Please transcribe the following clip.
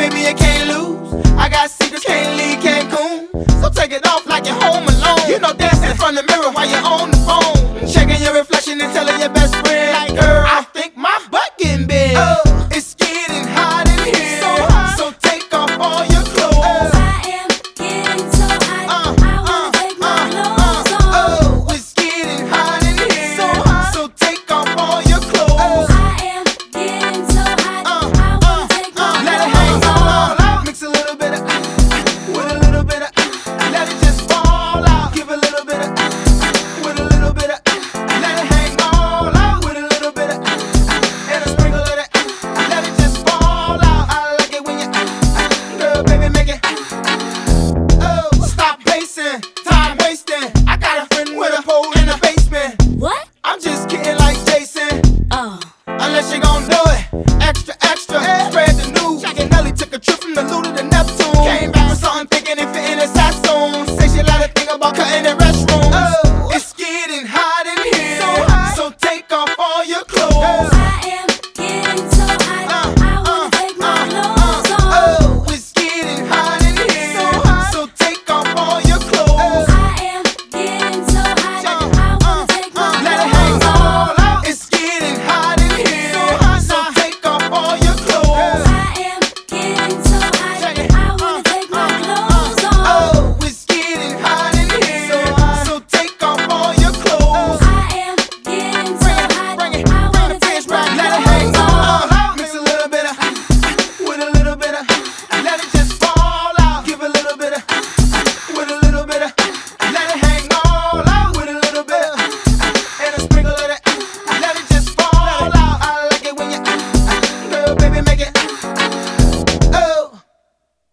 baby, you can't lose. I got secrets, can't leave Cancun. So take it off like you're home alone. You know, dancing in front of the mirror while you're on the